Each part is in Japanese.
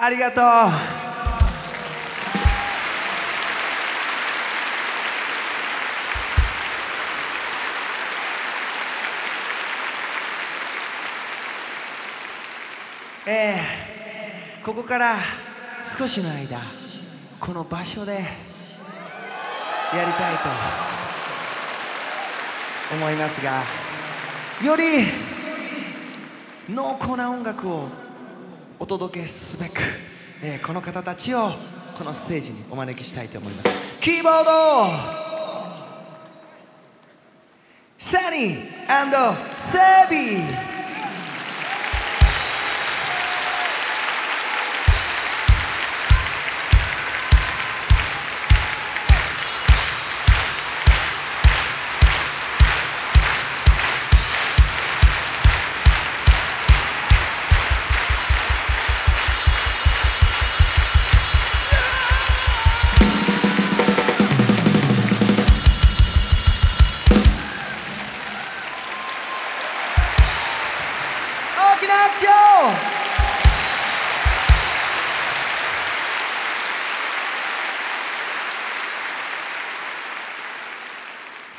ありがとう。えー、ここから少しの間この場所でやりたいと思いますがより濃厚な音楽をお届けすべく、えーこの方たちをこのステージにお招きしたいと思います。キーボードサニーセビー大きな拍手を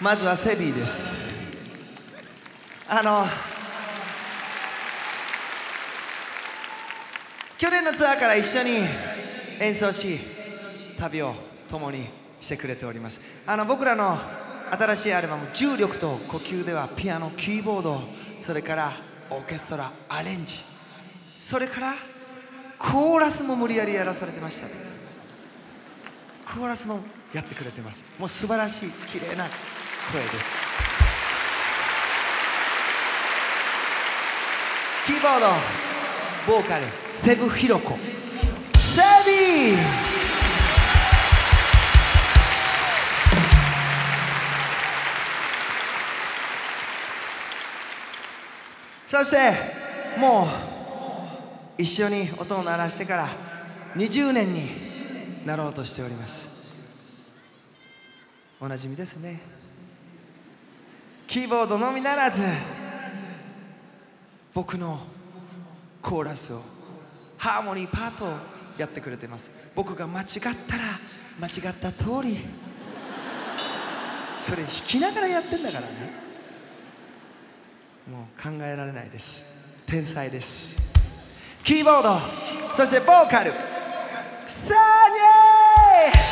まずはセビーです。あの去年のツアーから一緒に演奏し旅を共にしてくれております。あの僕らの新しいアルバム「重力と呼吸」ではピアノキーボードそれからオーケストラアレンジ。それからコーラスも無理やりやらされてましたね。コーラスもやってくれてます。もう素晴らしい綺麗な声です。キーボードボーカルセブヒロコ。セビー。そしてもう一緒に音を鳴らしてから20年になろうとしております。おなじみですね。キーボードのみならず僕のコーラスをハーモニーパートをやってくれてます。僕が間違ったら間違った通りそれ弾きながらやってんだからね。もう考えられないです。天才です。キーボード。そしてボーカル。サニー。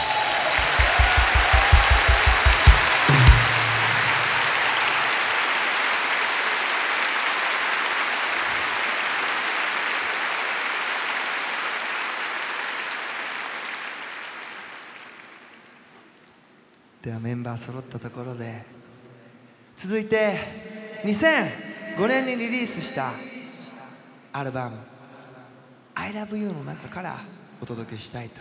ではメンバー揃ったところで。続いて5年にリリースしたアルバム「ILOVEYOU」の中からお届けしたいと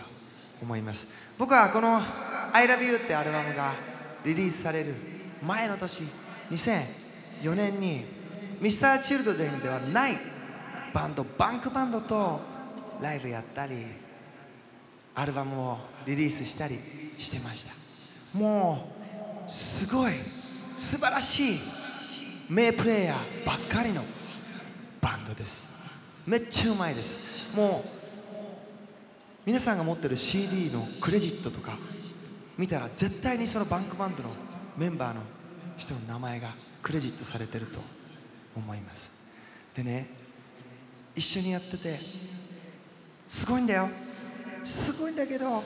思います。僕はこの「ILOVEYOU」ってアルバムがリリースされる前の年2004年に Mr.Children ではないバンドバンクバンドとライブやったりアルバムをリリースしたりしてました。もうすごい素晴らしい名プレイヤーばっかりのバンドです。めっちゃうまいです。もう皆さんが持ってる CD のクレジットとか見たら絶対にそのバンクバンドのメンバーの人の名前がクレジットされてると思います。でね一緒にやっててすごいんだよ。すごいんだけどん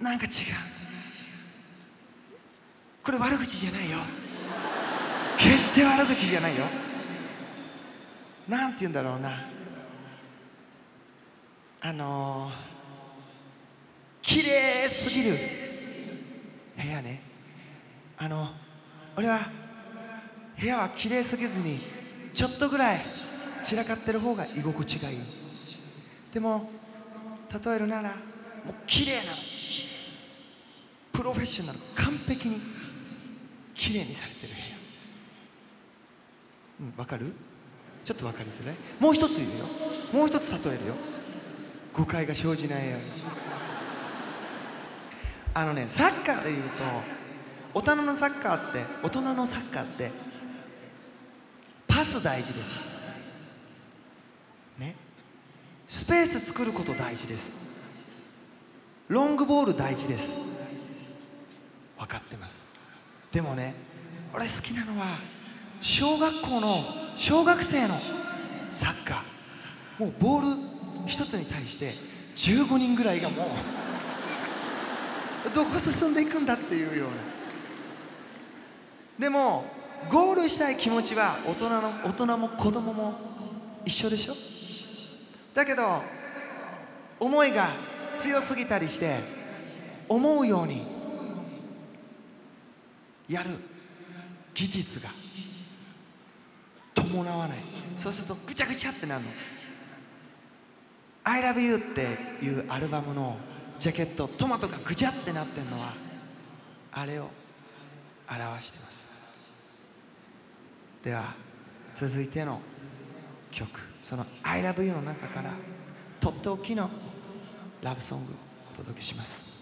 なんか違う。これ悪口じゃないよ。決して悪口じゃないよ。なんて言うんだろうな。あのー、綺麗すぎる。部屋ね。あの俺は部屋は綺麗すぎずにちょっとぐらい散らかってる方が居心地がいい。でも例えるならもう綺麗なプロフェッショナル完璧に綺麗にされてる部屋。うんわかる？ちょっとわかりづらい？もう一つ言うよ。もう一つ例えるよ。誤解が生じないように。あのねサッカーで言うと大人のサッカーって大人のサッカーってパス大事です。ね？スペース作ること大事です。ロングボール大事です。分かってます。でもね俺好きなのは小学校の小学生のサッカー。もうボール一つに対して15人ぐらいがもうどこ進んでいくんだっていうような。でもゴールしたい気持ちは大人の大人も子供も一緒でしょ？だけど思いが強すぎたりして思うようにやる技術が伴わない。そうするとぐちゃぐちゃってなるの「ILOVEYOU」っていうアルバムのジャケットトマトがぐちゃってなってるのはあれを表してます。では続いての曲。その「ILOVEYOU」の中からとっておきのラブソングをお届けします。